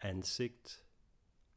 ansigt